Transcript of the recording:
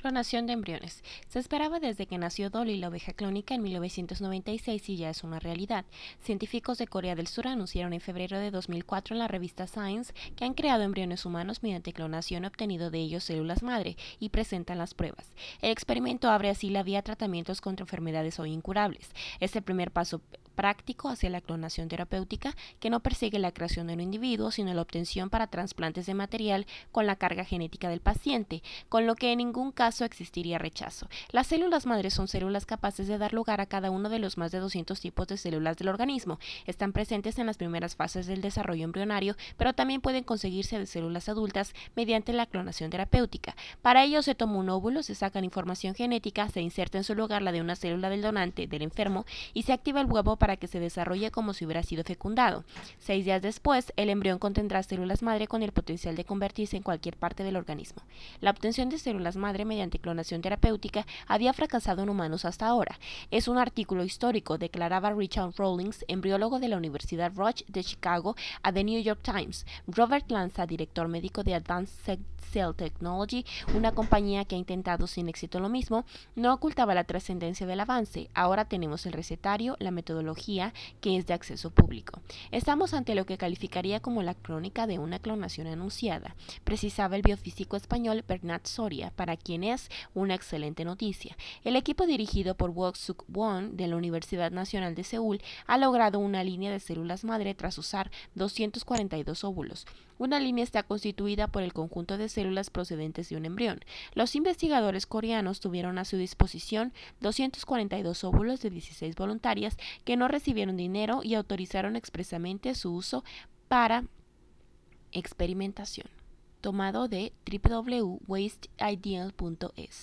Clonación de embriones. Se esperaba desde que nació Dolly, la oveja clónica, en 1996 y ya es una realidad. Científicos de Corea del Sur anunciaron en febrero de 2004 en la revista Science que han creado embriones humanos mediante clonación obtenido de ellos células madre y presentan las pruebas. El experimento abre así la vía a tratamientos contra enfermedades hoy incurables. Es el primer paso práctico hacia la clonación terapéutica que no persigue la creación de un individuo, sino la obtención para trasplantes de material con la carga genética del paciente, con lo que en ningún caso existiría rechazo. Las células madres son células capaces de dar lugar a cada uno de los más de 200 tipos de células del organismo. Están presentes en las primeras fases del desarrollo embrionario, pero también pueden conseguirse de células adultas mediante la clonación terapéutica. Para ello se toma un óvulo, se saca información genética, se inserta en su lugar la de una célula del donante, del enfermo, y se activa el huevo para que se desarrolle como si hubiera sido fecundado. Seis días después, el embrión contendrá células madre con el potencial de convertirse en cualquier parte del organismo. La obtención de células madre mediante clonación terapéutica había fracasado en humanos hasta ahora. Es un artículo histórico, declaraba Richard Rawlings, embriólogo de la Universidad Roche de Chicago, a The New York Times. Robert Lanza, director médico de Advanced Cell Technology, una compañía que ha intentado sin éxito lo mismo, no ocultaba la trascendencia del avance. Ahora tenemos el recetario, la metodología, que es de acceso público. Estamos ante lo que calificaría como la crónica de una clonación anunciada, precisaba el biofísico español Bernat Soria, para quien es una excelente noticia. El equipo dirigido por Wok Suk Won de la Universidad Nacional de Seúl ha logrado una línea de células madre tras usar 242 óvulos. Una línea está constituida por el conjunto de células procedentes de un embrión. Los investigadores coreanos tuvieron a su disposición 242 óvulos de 16 voluntarias que no recibieron dinero y autorizaron expresamente su uso para experimentación. Tomado de www.wasteideal.es